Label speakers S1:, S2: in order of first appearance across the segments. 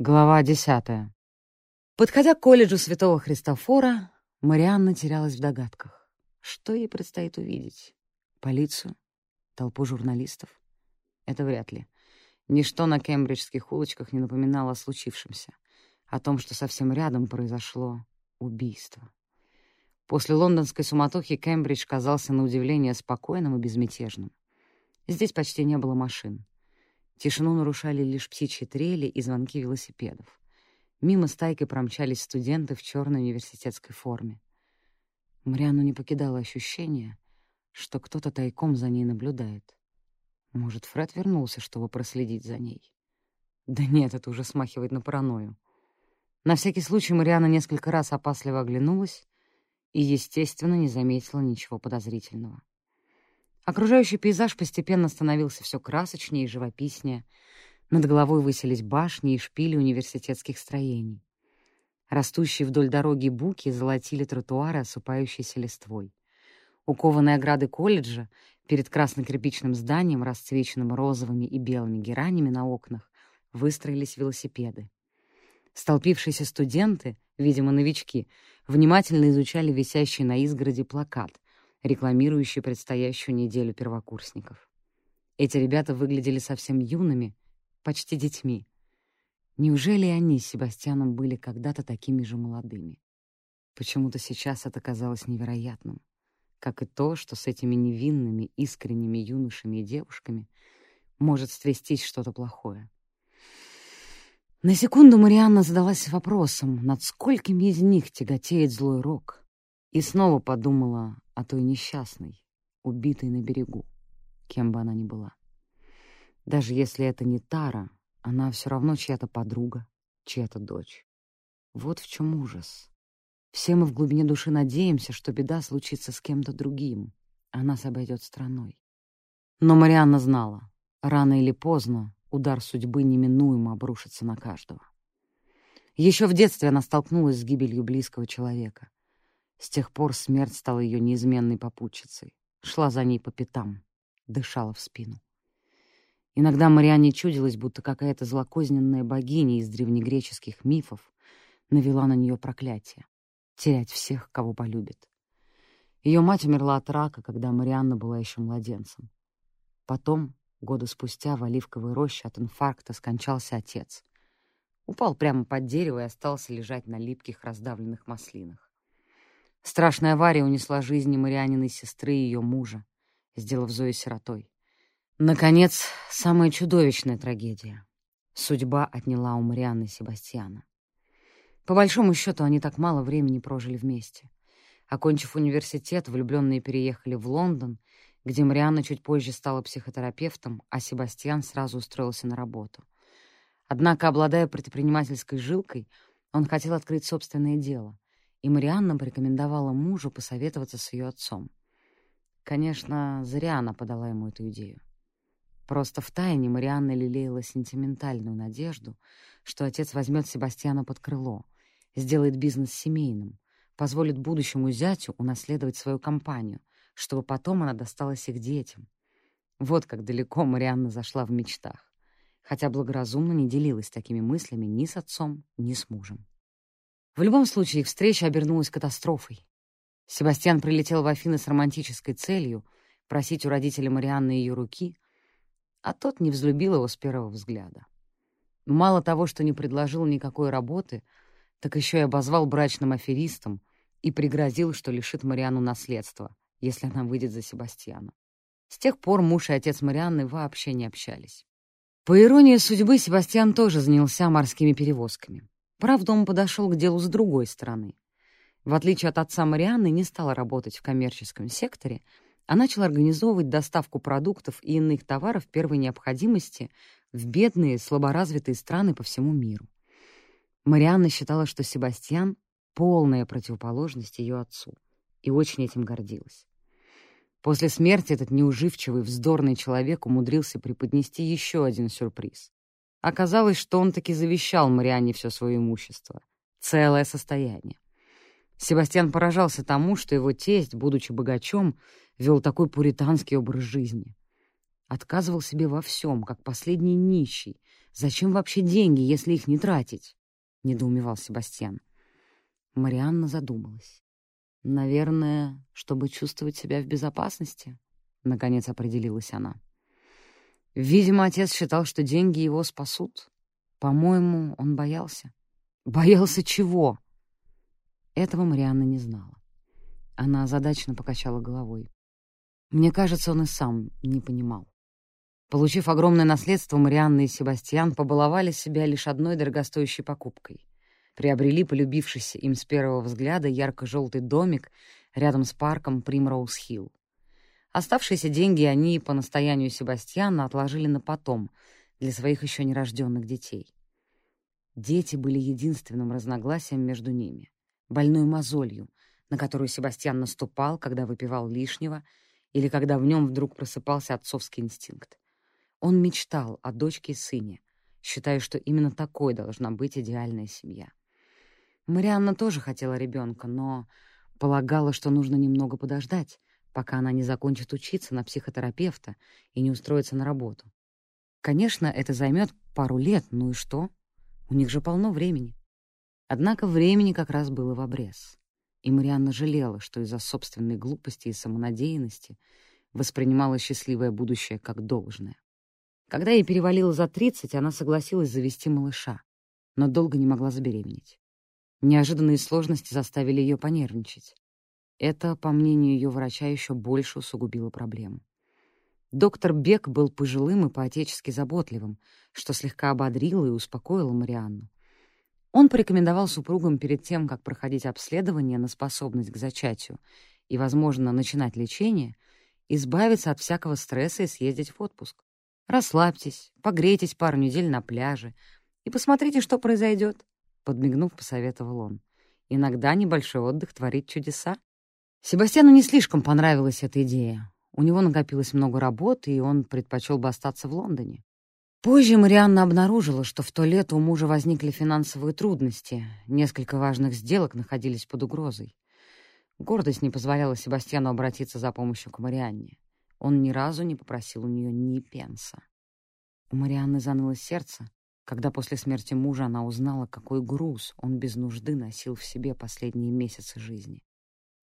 S1: Глава десятая. Подходя к колледжу Святого Христофора, Марианна терялась в догадках. Что ей предстоит увидеть? Полицию? Толпу журналистов? Это вряд ли. Ничто на кембриджских улочках не напоминало о случившемся, о том, что совсем рядом произошло убийство. После лондонской суматохи Кембридж казался на удивление спокойным и безмятежным. Здесь почти не было машин. Тишину нарушали лишь птичьи трели и звонки велосипедов. Мимо стайкой промчались студенты в черной университетской форме. Марианну не покидало ощущение, что кто-то тайком за ней наблюдает. Может, Фред вернулся, чтобы проследить за ней? Да нет, это уже смахивает на паранойю. На всякий случай Марианна несколько раз опасливо оглянулась и, естественно, не заметила ничего подозрительного. Окружающий пейзаж постепенно становился все красочнее и живописнее. Над головой высились башни и шпили университетских строений. Растущие вдоль дороги буки золотили тротуары, осыпающиеся листвой. У кованой ограды колледжа перед красно-кирпичным зданием, расцвеченным розовыми и белыми геранями на окнах, выстроились велосипеды. Столпившиеся студенты, видимо, новички, внимательно изучали висящий на изгороди плакат, рекламирующий предстоящую неделю первокурсников. Эти ребята выглядели совсем юными, почти детьми. Неужели они с Себастьяном были когда-то такими же молодыми? Почему-то сейчас это казалось невероятным, как и то, что с этими невинными, искренними юношами и девушками может стрястись что-то плохое. На секунду Марианна задалась вопросом, над сколькими из них тяготеет злой рок, и снова подумала о той несчастной, убитой на берегу, кем бы она ни была. Даже если это не Тара, она все равно чья-то подруга, чья-то дочь. Вот в чем ужас. Все мы в глубине души надеемся, что беда случится с кем-то другим, а нас обойдет страной. Но Марианна знала, рано или поздно удар судьбы неминуемо обрушится на каждого. Еще в детстве она столкнулась с гибелью близкого человека. С тех пор смерть стала ее неизменной попутчицей, шла за ней по пятам, дышала в спину. Иногда Марианне чудилось, будто какая-то злокозненная богиня из древнегреческих мифов навела на нее проклятие — терять всех, кого полюбит. Ее мать умерла от рака, когда Марианна была еще младенцем. Потом, года спустя, в оливковой роще от инфаркта скончался отец. Упал прямо под дерево и остался лежать на липких раздавленных маслинах. Страшная авария унесла жизни Марианиной сестры и ее мужа, сделав Зою сиротой. Наконец, самая чудовищная трагедия. Судьба отняла у Марианны Себастьяна. По большому счету, они так мало времени прожили вместе. Окончив университет, влюбленные переехали в Лондон, где Марианна чуть позже стала психотерапевтом, а Себастьян сразу устроился на работу. Однако, обладая предпринимательской жилкой, он хотел открыть собственное дело, и Марианна порекомендовала мужу посоветоваться с ее отцом. Конечно, зря она подала ему эту идею. Просто втайне Марианна лелеяла сентиментальную надежду, что отец возьмет Себастьяна под крыло, сделает бизнес семейным, позволит будущему зятю унаследовать свою компанию, чтобы потом она досталась их детям. Вот как далеко Марианна зашла в мечтах, хотя благоразумно не делилась такими мыслями ни с отцом, ни с мужем. В любом случае, их встреча обернулась катастрофой. Себастьян прилетел в Афины с романтической целью просить у родителей Марианны ее руки, а тот не взлюбил его с первого взгляда. Мало того, что не предложил никакой работы, так еще и обозвал брачным аферистом и пригрозил, что лишит Марианну наследства, если она выйдет за Себастьяна. С тех пор муж и отец Марианны вообще не общались. По иронии судьбы, Себастьян тоже занялся морскими перевозками. Правда, он подошел к делу с другой стороны. В отличие от отца Марианны, не стал работать в коммерческом секторе, а начал организовывать доставку продуктов и иных товаров первой необходимости в бедные, слаборазвитые страны по всему миру. Марианна считала, что Себастьян — полная противоположность ее отцу, и очень этим гордилась. После смерти этот неуживчивый, вздорный человек умудрился преподнести еще один сюрприз. Оказалось, что он таки завещал Марианне все свое имущество. Целое состояние. Себастьян поражался тому, что его тесть, будучи богачом, вел такой пуританский образ жизни. Отказывал себе во всем, как последний нищий. Зачем вообще деньги, если их не тратить? — недоумевал Себастьян. Марианна задумалась. «Наверное, чтобы чувствовать себя в безопасности», — наконец определилась она. Видимо, отец считал, что деньги его спасут. По-моему, он боялся. Боялся чего? Этого Марианна не знала. Она озадаченно покачала головой. Мне кажется, он и сам не понимал. Получив огромное наследство, Марианна и Себастьян побаловали себя лишь одной дорогостоящей покупкой. Приобрели полюбившийся им с первого взгляда ярко-желтый домик рядом с парком Примроуз-Хилл. Оставшиеся деньги они по настоянию Себастьяна отложили на потом, для своих еще нерожденных детей. Дети были единственным разногласием между ними, больной мозолью, на которую Себастьян наступал, когда выпивал лишнего или когда в нем вдруг просыпался отцовский инстинкт. Он мечтал о дочке и сыне, считая, что именно такой должна быть идеальная семья. Марианна тоже хотела ребенка, но полагала, что нужно немного подождать, пока она не закончит учиться на психотерапевта и не устроится на работу. Конечно, это займет пару лет, ну и что? У них же полно времени. Однако времени как раз было в обрез. И Марианна жалела, что из-за собственной глупости и самонадеянности воспринимала счастливое будущее как должное. Когда ей перевалило за 30, она согласилась завести малыша, но долго не могла забеременеть. Неожиданные сложности заставили ее понервничать. Это, по мнению ее врача, еще больше усугубило проблему. Доктор Бек был пожилым и поотечески заботливым, что слегка ободрило и успокоило Марианну. Он порекомендовал супругам перед тем, как проходить обследование на способность к зачатию и, возможно, начинать лечение, избавиться от всякого стресса и съездить в отпуск. Расслабьтесь, погрейтесь пару недель на пляже и посмотрите, что произойдет, подмигнув, посоветовал он. Иногда небольшой отдых творит чудеса. Себастьяну не слишком понравилась эта идея. У него накопилось много работы, и он предпочел бы остаться в Лондоне. Позже Марианна обнаружила, что в то лето у мужа возникли финансовые трудности, несколько важных сделок находились под угрозой. Гордость не позволяла Себастьяну обратиться за помощью к Марианне. Он ни разу не попросил у нее ни пенса. У Марианны заныло сердце, когда после смерти мужа она узнала, какой груз он без нужды носил в себе последние месяцы жизни.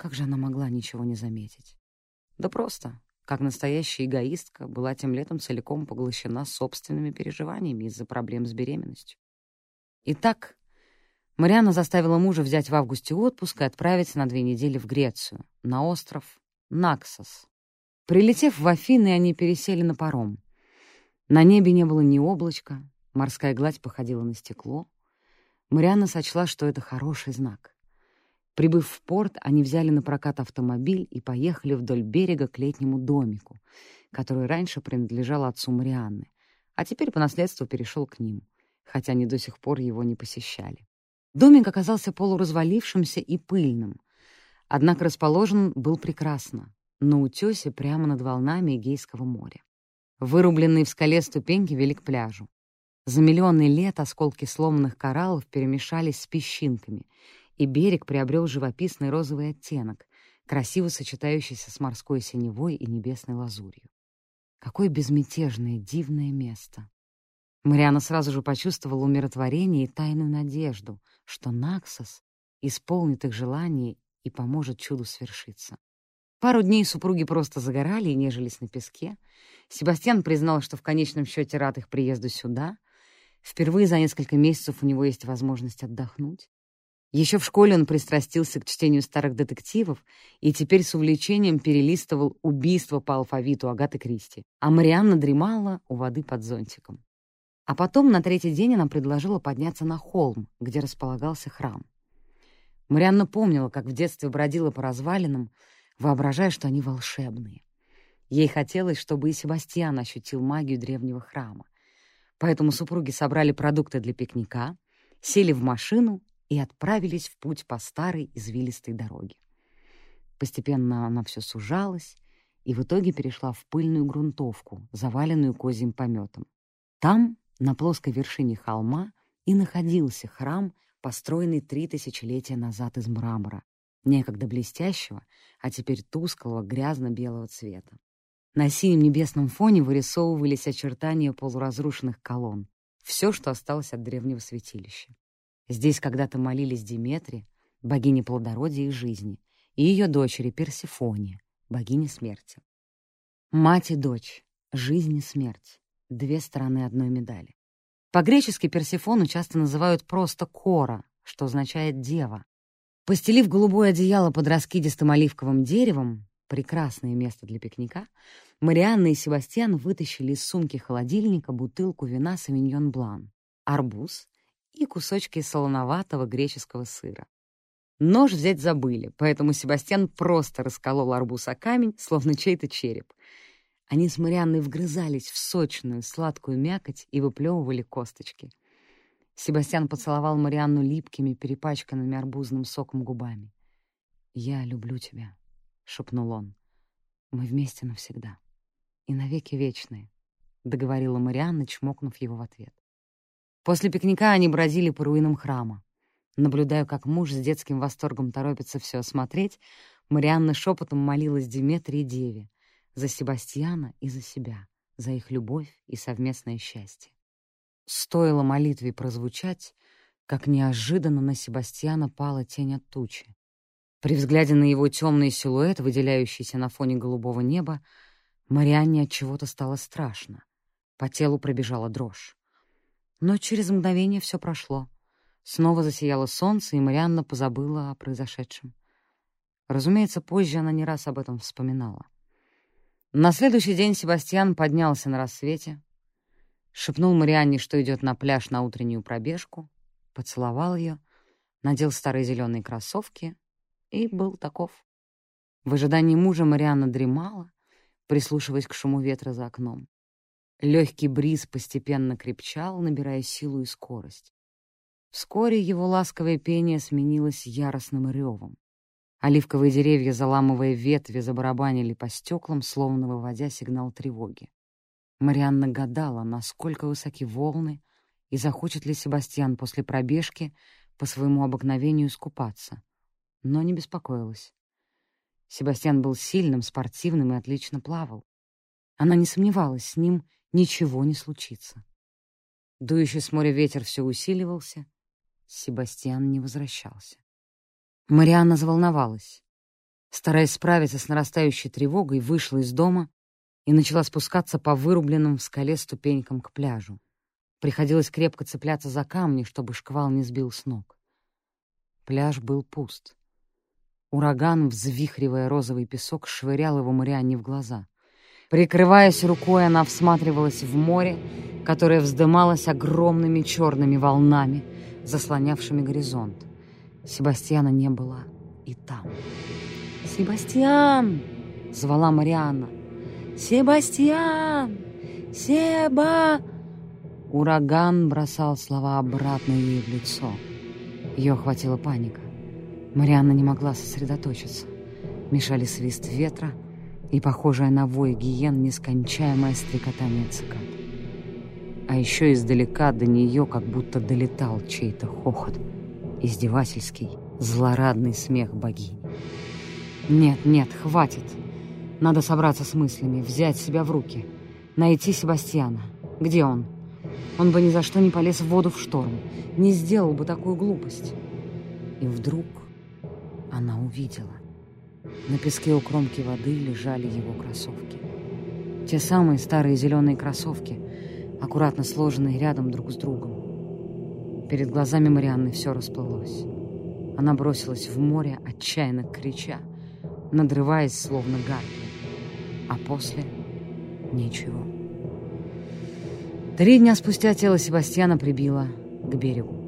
S1: Как же она могла ничего не заметить? Да просто, как настоящая эгоистка, была тем летом целиком поглощена собственными переживаниями из-за проблем с беременностью. Итак, Марианна заставила мужа взять в августе отпуск и отправиться на две недели в Грецию, на остров Наксос. Прилетев в Афины, они пересели на паром. На небе не было ни облачка, морская гладь походила на стекло. Марианна сочла, что это хороший знак. Прибыв в порт, они взяли на прокат автомобиль и поехали вдоль берега к летнему домику, который раньше принадлежал отцу Марианны, а теперь по наследству перешел к ним, хотя они до сих пор его не посещали. Домик оказался полуразвалившимся и пыльным, однако расположен был прекрасно, на утёсе прямо над волнами Эгейского моря. Вырубленные в скале ступеньки вели к пляжу. За миллионы лет осколки сломанных кораллов перемешались с песчинками — и берег приобрел живописный розовый оттенок, красиво сочетающийся с морской синевой и небесной лазурью. Какое безмятежное, дивное место! Мариана сразу же почувствовала умиротворение и тайную надежду, что Наксос исполнит их желание и поможет чуду свершиться. Пару дней супруги просто загорали и нежились на песке. Себастьян признал, что в конечном счете рад их приезду сюда. Впервые за несколько месяцев у него есть возможность отдохнуть. Еще в школе он пристрастился к чтению старых детективов и теперь с увлечением перелистывал «Убийство по алфавиту» Агаты Кристи, а Марианна дремала у воды под зонтиком. А потом на третий день она предложила подняться на холм, где располагался храм. Марианна помнила, как в детстве бродила по развалинам, воображая, что они волшебные. Ей хотелось, чтобы и Себастьян ощутил магию древнего храма. Поэтому супруги собрали продукты для пикника, сели в машину и отправились в путь по старой извилистой дороге. Постепенно она все сужалась и в итоге перешла в пыльную грунтовку, заваленную козьим пометом. Там, на плоской вершине холма, и находился храм, построенный три тысячелетия назад из мрамора, некогда блестящего, а теперь тусклого грязно-белого цвета. На синем небесном фоне вырисовывались очертания полуразрушенных колонн. Все, что осталось от древнего святилища. Здесь когда-то молились Диметре, богине плодородия и жизни, и ее дочери Персифоне, богине смерти. Мать и дочь, жизнь и смерть — две стороны одной медали. По-гречески Персифону часто называют просто Кора, что означает «дева». Постелив голубое одеяло под раскидистым оливковым деревом, прекрасное место для пикника, Марианна и Себастьян вытащили из сумки холодильника бутылку вина «Савиньон Блан», арбуз и кусочки солоноватого греческого сыра. Нож взять забыли, поэтому Себастьян просто расколол арбуз о камень, словно чей-то череп. Они с Марианной вгрызались в сочную, сладкую мякоть и выплевывали косточки. Себастьян поцеловал Марианну липкими, перепачканными арбузным соком губами. «Я люблю тебя», — шепнул он. «Мы вместе навсегда. И навеки вечные», — договорила Марианна, чмокнув его в ответ. После пикника они бродили по руинам храма. Наблюдая, как муж с детским восторгом торопится все осмотреть, Марианна шепотом молилась Диметре и Деве за Себастьяна и за себя, за их любовь и совместное счастье. Стоило молитве прозвучать, как неожиданно на Себастьяна пала тень от тучи. При взгляде на его темный силуэт, выделяющийся на фоне голубого неба, Марианне от чего-то стало страшно. По телу пробежала дрожь. Но через мгновение все прошло. Снова засияло солнце, и Марианна позабыла о произошедшем. Разумеется, позже она не раз об этом вспоминала. На следующий день Себастьян поднялся на рассвете, шепнул Марианне, что идет на пляж на утреннюю пробежку, поцеловал ее, надел старые зеленые кроссовки и был таков. В ожидании мужа Марианна дремала, прислушиваясь к шуму ветра за окном. Легкий бриз постепенно крепчал, набирая силу и скорость. Вскоре его ласковое пение сменилось яростным ревом. Оливковые деревья, заламывая ветви, забарабанили по стеклам, словно выводя сигнал тревоги. Марианна гадала, насколько высоки волны, и захочет ли Себастьян после пробежки по своему обыкновению искупаться. Но не беспокоилась. Себастьян был сильным, спортивным и отлично плавал. Она не сомневалась, с ним ничего не случится. Дующий с моря ветер все усиливался, Себастьян не возвращался. Марианна заволновалась. Стараясь справиться с нарастающей тревогой, вышла из дома и начала спускаться по вырубленным в скале ступенькам к пляжу. Приходилось крепко цепляться за камни, чтобы шквал не сбил с ног. Пляж был пуст. Ураган, взвихривая розовый песок, швырял его Марианне в глаза. Прикрываясь рукой, она всматривалась в море, которое вздымалось огромными черными волнами, заслонявшими горизонт. Себастьяна не было и там. «Себастьян!» — звала Марианна. «Себастьян! Себа!» Ураган бросал слова обратно ей в лицо. Ее охватила паника. Марианна не могла сосредоточиться. Мешали свист ветра — и похожая на вой гиен нескончаемое стрекотание цикад. А еще издалека до нее как будто долетал чей-то хохот, издевательский, злорадный смех богини. «Нет, нет, хватит. Надо собраться с мыслями, взять себя в руки, найти Себастьяна. Где он? Он бы ни за что не полез в воду в шторм, не сделал бы такую глупость». И вдруг она увидела. На песке у кромки воды лежали его кроссовки. Те самые старые зеленые кроссовки, аккуратно сложенные рядом друг с другом. Перед глазами Марианны все расплылось. Она бросилась в море, отчаянно крича, надрываясь, словно гарпия. А после — ничего. Три дня спустя тело Себастьяна прибило к берегу.